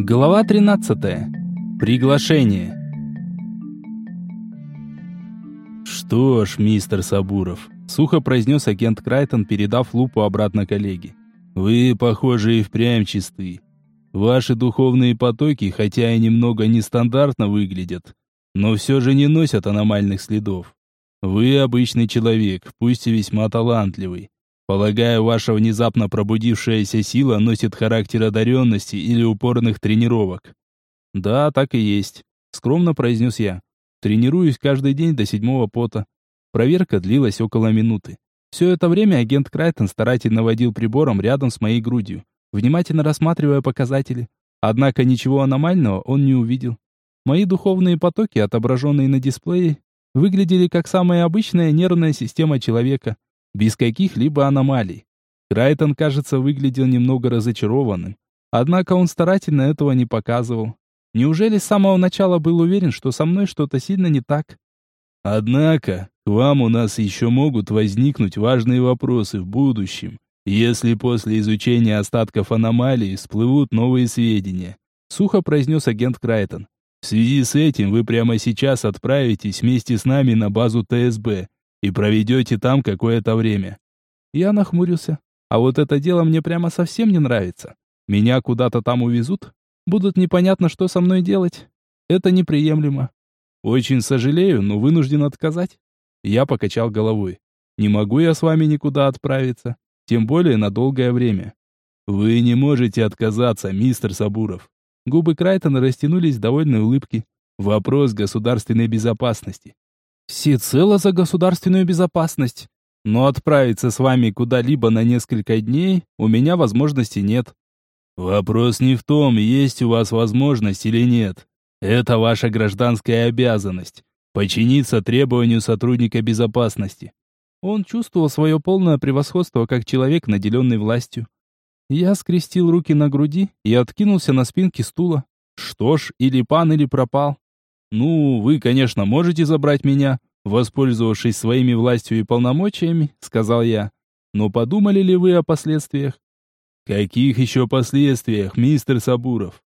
Глава 13. Приглашение. Что ж, мистер Сабуров, сухо произнес агент Крайтон, передав лупу обратно коллеге. Вы, похоже, и впрямь чисты. Ваши духовные потоки, хотя и немного нестандартно выглядят, но все же не носят аномальных следов. Вы обычный человек, пусть и весьма талантливый. Полагаю, ваша внезапно пробудившаяся сила носит характер одаренности или упорных тренировок. Да, так и есть, скромно произнес я. Тренируюсь каждый день до седьмого пота. Проверка длилась около минуты. Все это время агент Крайтон старательно водил прибором рядом с моей грудью, внимательно рассматривая показатели. Однако ничего аномального он не увидел. Мои духовные потоки, отображенные на дисплее, выглядели как самая обычная нервная система человека – без каких-либо аномалий. Крайтон, кажется, выглядел немного разочарованным. Однако он старательно этого не показывал. Неужели с самого начала был уверен, что со мной что-то сильно не так? Однако, к вам у нас еще могут возникнуть важные вопросы в будущем, если после изучения остатков аномалий всплывут новые сведения, сухо произнес агент Крайтон. В связи с этим вы прямо сейчас отправитесь вместе с нами на базу ТСБ и проведете там какое-то время». Я нахмурился. А вот это дело мне прямо совсем не нравится. Меня куда-то там увезут, будут непонятно, что со мной делать. Это неприемлемо. Очень сожалею, но вынужден отказать. Я покачал головой. Не могу я с вами никуда отправиться, тем более на долгое время. Вы не можете отказаться, мистер Сабуров. Губы Крайтона растянулись в довольной улыбке. Вопрос государственной безопасности. Всецело за государственную безопасность. Но отправиться с вами куда-либо на несколько дней у меня возможности нет. Вопрос не в том, есть у вас возможность или нет. Это ваша гражданская обязанность подчиниться требованию сотрудника безопасности. Он чувствовал свое полное превосходство как человек, наделенный властью. Я скрестил руки на груди и откинулся на спинке стула. Что ж, или пан, или пропал. «Ну, вы, конечно, можете забрать меня, воспользовавшись своими властью и полномочиями», — сказал я. «Но подумали ли вы о последствиях?» «Каких еще последствиях, мистер Сабуров?»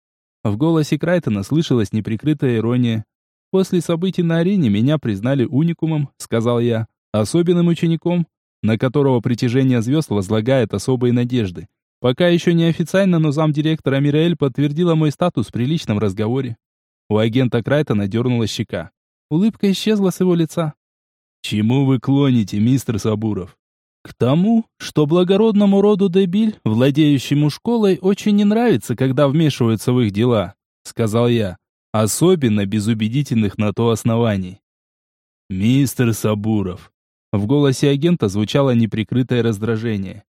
В голосе Крайтона слышалась неприкрытая ирония. «После событий на арене меня признали уникумом», — сказал я, «особенным учеником, на которого притяжение звезд возлагает особые надежды. Пока еще не официально, но замдиректора Мираэль подтвердила мой статус при личном разговоре. У агента Крайтона дернула щека. Улыбка исчезла с его лица. «Чему вы клоните, мистер Сабуров?» «К тому, что благородному роду Дебиль, владеющему школой, очень не нравится, когда вмешиваются в их дела», — сказал я, особенно без убедительных на то оснований. «Мистер Сабуров», — в голосе агента звучало неприкрытое раздражение.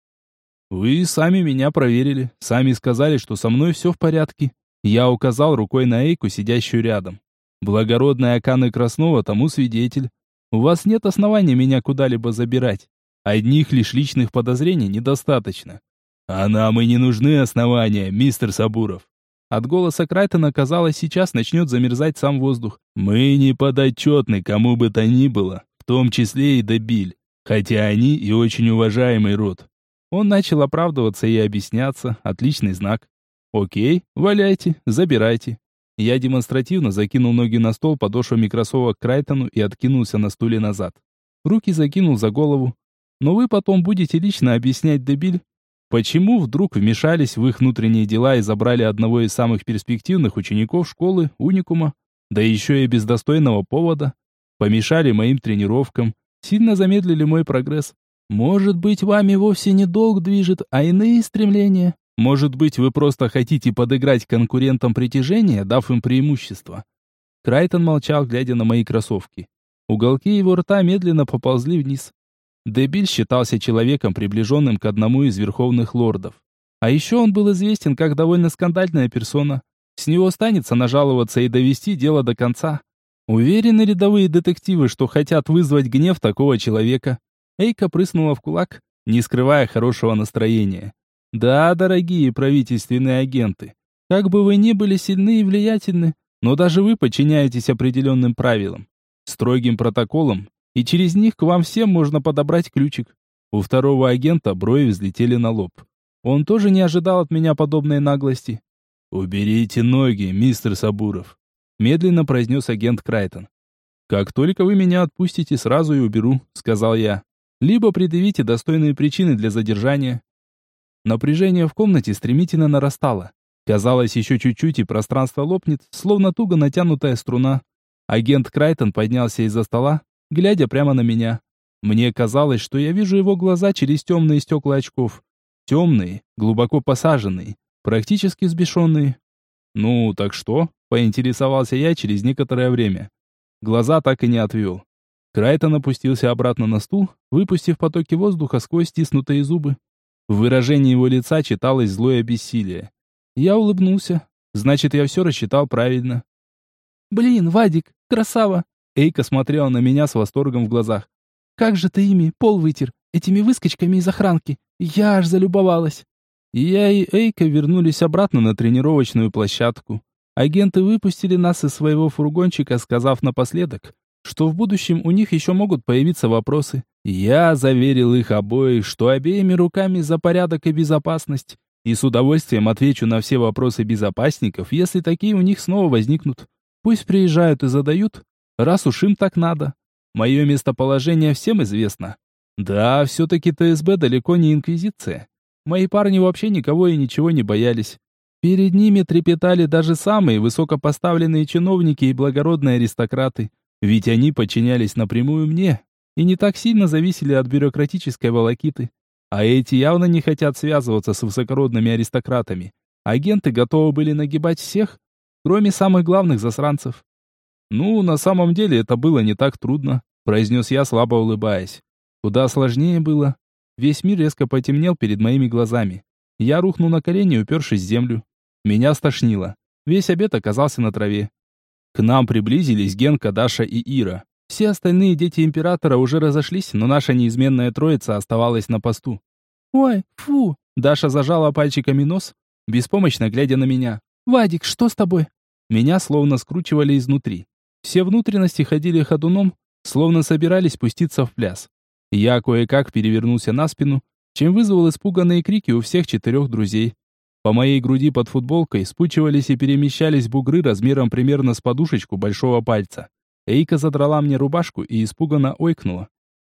«Вы сами меня проверили, сами сказали, что со мной все в порядке. Я указал рукой на Эйку, сидящую рядом. Благородная Акана Краснова тому свидетель. У вас нет оснований меня куда-либо забирать. Одних лишь личных подозрений недостаточно. А нам и не нужны основания, мистер Сабуров. От голоса Крайтона, казалось, сейчас начнет замерзать сам воздух. Мы не подотчетны кому бы то ни было, в том числе и Дебиль, хотя они и очень уважаемый род. Он начал оправдываться и объясняться, отличный знак. Окей, валяйте, забирайте. Я демонстративно закинул ноги на стол подошвами кроссовок к Крайтону и откинулся на стуле назад. Руки закинул за голову. Но вы потом будете лично объяснять, дебиль, почему вдруг вмешались в их внутренние дела и забрали одного из самых перспективных учеников школы, уникума, да еще и без достойного повода, помешали моим тренировкам, сильно замедлили мой прогресс. Может быть, вами вовсе не долг движет, а иные стремления? Может быть, вы просто хотите подыграть конкурентам притяжения, дав им преимущество?» Крайтон молчал, глядя на мои кроссовки. Уголки его рта медленно поползли вниз. Дебиль считался человеком, приближенным к одному из верховных лордов. А еще он был известен как довольно скандальная персона. С него станется нажаловаться и довести дело до конца. Уверены рядовые детективы, что хотят вызвать гнев такого человека? Эйка прыснула в кулак, не скрывая хорошего настроения. Да, дорогие правительственные агенты, как бы вы ни были сильны и влиятельны, но даже вы подчиняетесь определенным правилам, строгим протоколам, и через них к вам всем можно подобрать ключик. У второго агента брови взлетели на лоб. Он тоже не ожидал от меня подобной наглости. «Уберите ноги, мистер Сабуров», — медленно произнес агент Крайтон. «Как только вы меня отпустите, сразу и уберу», — сказал я. «Либо предъявите достойные причины для задержания». Напряжение в комнате стремительно нарастало. Казалось, еще чуть-чуть и пространство лопнет, словно туго натянутая струна. Агент Крайтон поднялся из-за стола, глядя прямо на меня. Мне казалось, что я вижу его глаза через темные стекла очков. Темные, глубоко посаженные, практически сбешенные. «Ну, так что?» — поинтересовался я через некоторое время. Глаза так и не отвел. Крайтон опустился обратно на стул, выпустив потоки воздуха сквозь стиснутые зубы. В выражении его лица читалось злое бессилие. Я улыбнулся. Значит, я все рассчитал правильно. «Блин, Вадик, красава!» Эйка смотрела на меня с восторгом в глазах. «Как же ты ими пол вытер, этими выскочками из охранки! Я аж залюбовалась!» Я и Эйка вернулись обратно на тренировочную площадку. Агенты выпустили нас из своего фургончика, сказав напоследок, что в будущем у них еще могут появиться вопросы. Я заверил их обоих, что обеими руками за порядок и безопасность, и с удовольствием отвечу на все вопросы безопасников, если такие у них снова возникнут. Пусть приезжают и задают, раз уж им так надо. Мое местоположение всем известно. Да, все-таки ТСБ далеко не инквизиция. Мои парни вообще никого и ничего не боялись. Перед ними трепетали даже самые высокопоставленные чиновники и благородные аристократы, ведь они подчинялись напрямую мне и не так сильно зависели от бюрократической волокиты. А эти явно не хотят связываться с высокородными аристократами. Агенты готовы были нагибать всех, кроме самых главных засранцев. «Ну, на самом деле это было не так трудно», — произнес я, слабо улыбаясь. Куда сложнее было. Весь мир резко потемнел перед моими глазами. Я рухнул на колени, упершись в землю. Меня стошнило. Весь обед оказался на траве. К нам приблизились Генка, Даша и Ира. Все остальные дети императора уже разошлись, но наша неизменная троица оставалась на посту. «Ой, фу!» Даша зажала пальчиками нос, беспомощно глядя на меня. «Вадик, что с тобой?» Меня словно скручивали изнутри. Все внутренности ходили ходуном, словно собирались спуститься в пляс. Я кое-как перевернулся на спину, чем вызвал испуганные крики у всех четырех друзей. По моей груди под футболкой спучивались и перемещались бугры размером примерно с подушечку большого пальца. Эйка задрала мне рубашку и испуганно ойкнула.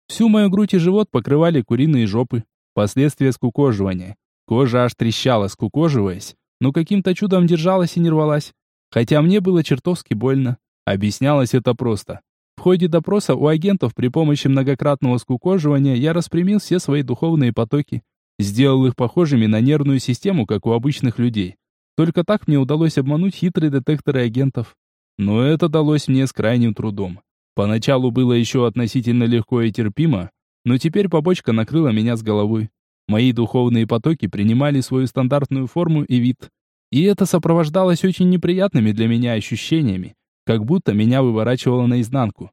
Всю мою грудь и живот покрывали куриные жопы. Последствия скукоживания. Кожа аж трещала, скукоживаясь, но каким-то чудом держалась и не рвалась. Хотя мне было чертовски больно. Объяснялось это просто. В ходе допроса у агентов при помощи многократного скукоживания я распрямил все свои духовные потоки, сделал их похожими на нервную систему, как у обычных людей. Только так мне удалось обмануть хитрые детекторы агентов. Но это далось мне с крайним трудом. Поначалу было еще относительно легко и терпимо, но теперь побочка накрыла меня с головой. Мои духовные потоки принимали свою стандартную форму и вид. И это сопровождалось очень неприятными для меня ощущениями, как будто меня выворачивало наизнанку.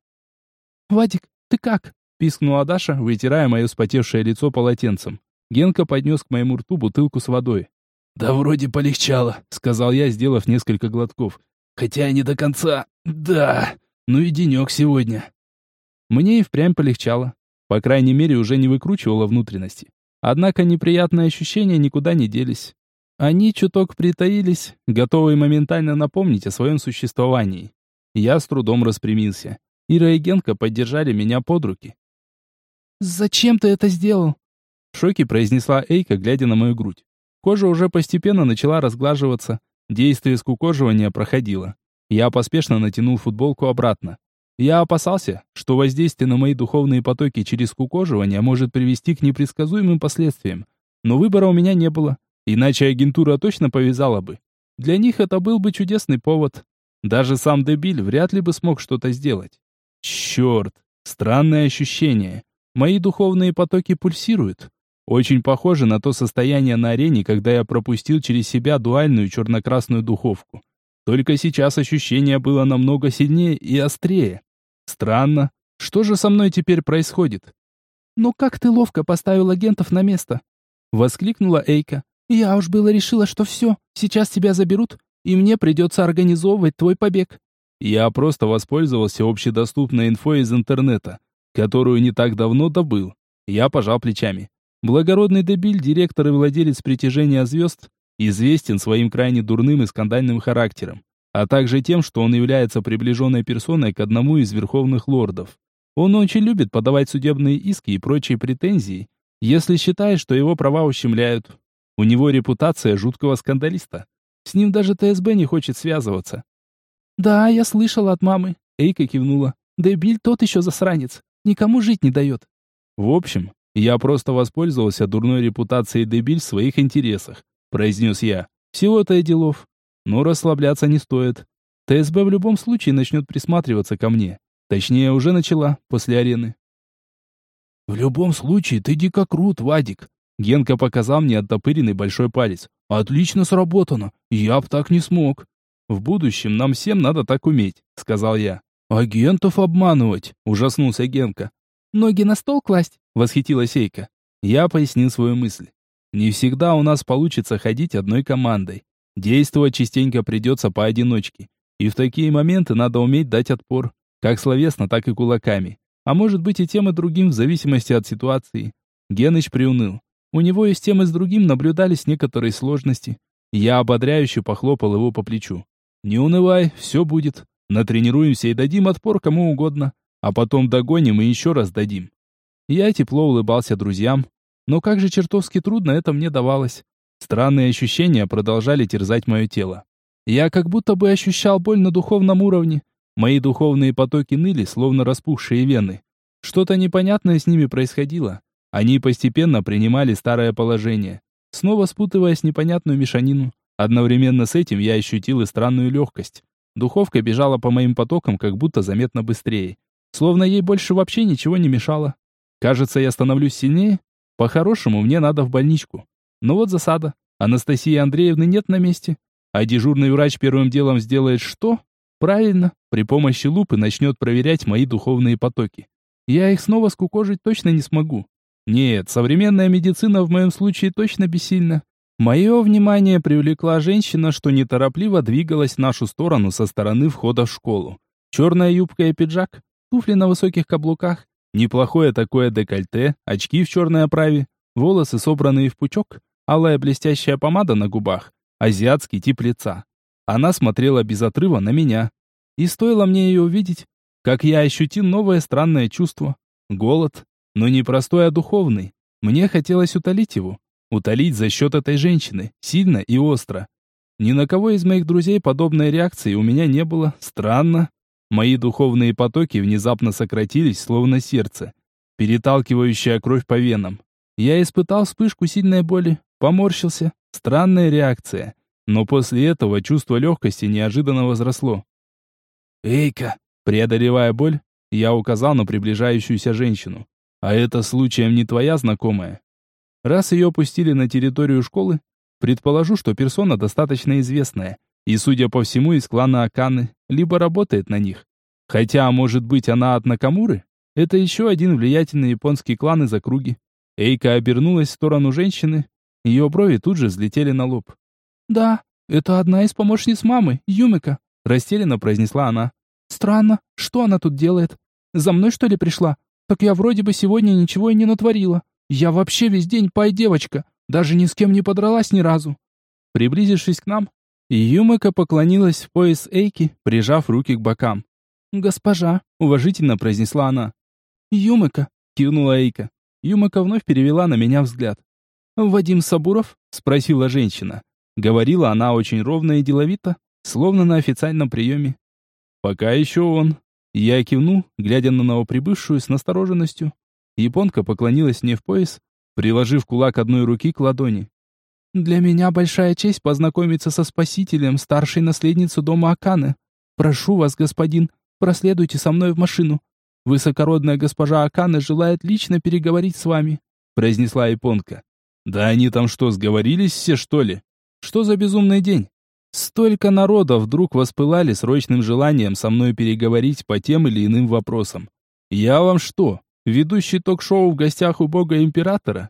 «Вадик, ты как?» – пискнула Даша, вытирая мое спотевшее лицо полотенцем. Генка поднес к моему рту бутылку с водой. «Да вроде полегчало», — сказал я, сделав несколько глотков. Хотя не до конца. Да. Ну и денек сегодня. Мне и впрямь полегчало. По крайней мере, уже не выкручивало внутренности. Однако неприятные ощущения никуда не делись. Они чуток притаились, готовые моментально напомнить о своем существовании. Я с трудом распрямился. Ира и Генка поддержали меня под руки. «Зачем ты это сделал?» В шоке произнесла Эйка, глядя на мою грудь. Кожа уже постепенно начала разглаживаться, Действие скукоживания проходило. Я поспешно натянул футболку обратно. Я опасался, что воздействие на мои духовные потоки через скукоживание может привести к непредсказуемым последствиям. Но выбора у меня не было, иначе агентура точно повязала бы. Для них это был бы чудесный повод. Даже сам дебиль вряд ли бы смог что-то сделать. Черт, странное ощущение. Мои духовные потоки пульсируют. Очень похоже на то состояние на арене, когда я пропустил через себя дуальную черно-красную духовку. Только сейчас ощущение было намного сильнее и острее. Странно. Что же со мной теперь происходит? «Ну как ты ловко поставил агентов на место?» Воскликнула Эйка. «Я уж было решила, что все, сейчас тебя заберут, и мне придется организовывать твой побег». Я просто воспользовался общедоступной инфой из интернета, которую не так давно добыл. Я пожал плечами. Благородный дебиль, директор и владелец притяжения звезд, известен своим крайне дурным и скандальным характером, а также тем, что он является приближенной персоной к одному из верховных лордов. Он очень любит подавать судебные иски и прочие претензии, если считает, что его права ущемляют. У него репутация жуткого скандалиста. С ним даже ТСБ не хочет связываться. «Да, я слышала от мамы», — Эйка кивнула. «Дебиль тот еще засранец. Никому жить не дает». «В общем, я просто воспользовался дурной репутацией Дебиль в своих интересах», — произнес я. «Всего-то и делов. Но расслабляться не стоит. ТСБ в любом случае начнет присматриваться ко мне. Точнее, уже начала, после арены». «В любом случае, ты дико крут, Вадик», Генка показал мне оттопыренный большой палец. «Отлично сработано. Я б так не смог». «В будущем нам всем надо так уметь», — сказал я. «Агентов обманывать», — ужаснулся Генка. «Ноги на стол класть?» — восхитилась Эйка. Я пояснил свою мысль. «Не всегда у нас получится ходить одной командой. Действовать частенько придется поодиночке. И в такие моменты надо уметь дать отпор, как словесно, так и кулаками. А может быть и тем и другим в зависимости от ситуации». Геныч приуныл. У него и с тем и с другим наблюдались некоторые сложности. Я ободряюще похлопал его по плечу. «Не унывай, все будет. Натренируемся и дадим отпор кому угодно. А потом догоним и еще раз дадим». Я тепло улыбался друзьям. Но как же чертовски трудно это мне давалось. Странные ощущения продолжали терзать мое тело. Я как будто бы ощущал боль на духовном уровне. Мои духовные потоки ныли, словно распухшие вены. Что-то непонятное с ними происходило. Они постепенно принимали старое положение, снова спутываясь непонятную мешанину. Одновременно с этим я ощутил и странную легкость. Духовка бежала по моим потокам как будто заметно быстрее. Словно ей больше вообще ничего не мешало. Кажется, я становлюсь сильнее. По-хорошему, мне надо в больничку. Но вот засада. Анастасии Андреевны нет на месте. А дежурный врач первым делом сделает что? Правильно, при помощи лупы начнет проверять мои духовные потоки. Я их снова скукожить точно не смогу. Нет, современная медицина в моем случае точно бессильна. Мое внимание привлекла женщина, что неторопливо двигалась в нашу сторону со стороны входа в школу. Черная юбка и пиджак, туфли на высоких каблуках, неплохое такое декольте, очки в черной оправе, волосы собранные в пучок, алая блестящая помада на губах, азиатский тип лица. Она смотрела без отрыва на меня. И стоило мне ее увидеть, как я ощутил новое странное чувство. Голод, но не простой, а духовный. Мне хотелось утолить его. Утолить за счет этой женщины, сильно и остро. Ни на кого из моих друзей подобной реакции у меня не было. Странно. Мои духовные потоки внезапно сократились, словно сердце, переталкивающее кровь по венам. Я испытал вспышку сильной боли, поморщился. Странная реакция. Но после этого чувство легкости неожиданно возросло. «Эйка!» Преодолевая боль, я указал на приближающуюся женщину. А это случаем не твоя знакомая? Раз ее пустили на территорию школы, предположу, что персона достаточно известная, и, судя по всему, из клана Аканы, либо работает на них. Хотя, может быть, она от Накамуры? Это еще один влиятельный японский клан из округи. Эйка обернулась в сторону женщины, ее брови тут же взлетели на лоб. «Да, это одна из помощниц мамы, Юмика», растерянно произнесла она. «Странно, что она тут делает? За мной, что ли, пришла? Так я вроде бы сегодня ничего и не натворила. Я вообще весь день пай-девочка, даже ни с кем не подралась ни разу. Приблизившись к нам, Юмака поклонилась в пояс Эйки, прижав руки к бокам. «Госпожа», — уважительно произнесла она. «Юмака», — кивнула Эйка. Юмака вновь перевела на меня взгляд. «Вадим Сабуров?» — спросила женщина. Говорила она очень ровно и деловито, словно на официальном приеме. «Пока еще он», я кивнул, глядя на новоприбывшую с настороженностью. Японка поклонилась мне в пояс, приложив кулак одной руки к ладони. «Для меня большая честь познакомиться со спасителем, старшей наследницей дома Аканы. Прошу вас, господин, проследуйте со мной в машину. Высокородная госпожа Аканы желает лично переговорить с вами», произнесла японка. «Да они там что, сговорились все, что ли? Что за безумный день?» Столько народа вдруг воспылали срочным желанием со мной переговорить по тем или иным вопросам. Я вам что, ведущий ток-шоу в гостях у бога императора?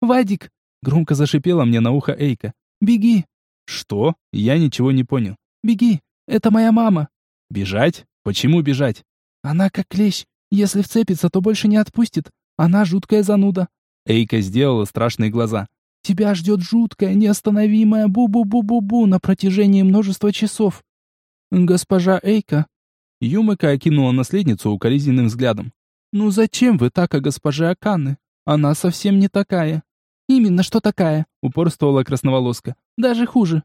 «Вадик!» — громко зашипела мне на ухо Эйка. «Беги!» «Что?» Я ничего не понял. «Беги! Это моя мама!» «Бежать? Почему бежать?» «Она как клещ. Если вцепится, то больше не отпустит. Она жуткая зануда». Эйка сделала страшные глаза. Тебя ждет жуткая, неостановимая бу-бу-бу-бу-бу на протяжении множества часов. Госпожа Эйка. Юмыка окинула наследницу укоризненным взглядом. Ну зачем вы так о госпоже Аканы? Она совсем не такая. Именно что такая, упорствовала красноволоска. Даже хуже.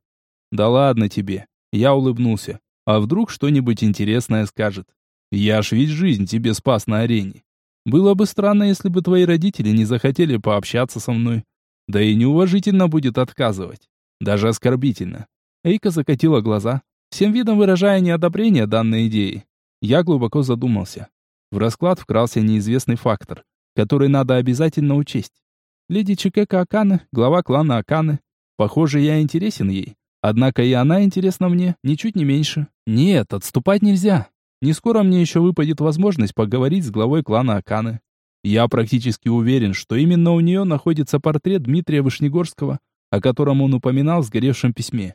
Да ладно тебе. Я улыбнулся. А вдруг что-нибудь интересное скажет? Я ж ведь жизнь тебе спас на арене. Было бы странно, если бы твои родители не захотели пообщаться со мной. Да и неуважительно будет отказывать. Даже оскорбительно. Эйка закатила глаза, всем видом выражая неодобрение данной идеи. Я глубоко задумался. В расклад вкрался неизвестный фактор, который надо обязательно учесть. Леди Чикека Аканы, глава клана Аканы. Похоже, я интересен ей. Однако и она интересна мне, ничуть не меньше. Нет, отступать нельзя. Не скоро мне еще выпадет возможность поговорить с главой клана Аканы. Я практически уверен, что именно у нее находится портрет Дмитрия Вышнегорского, о котором он упоминал в сгоревшем письме.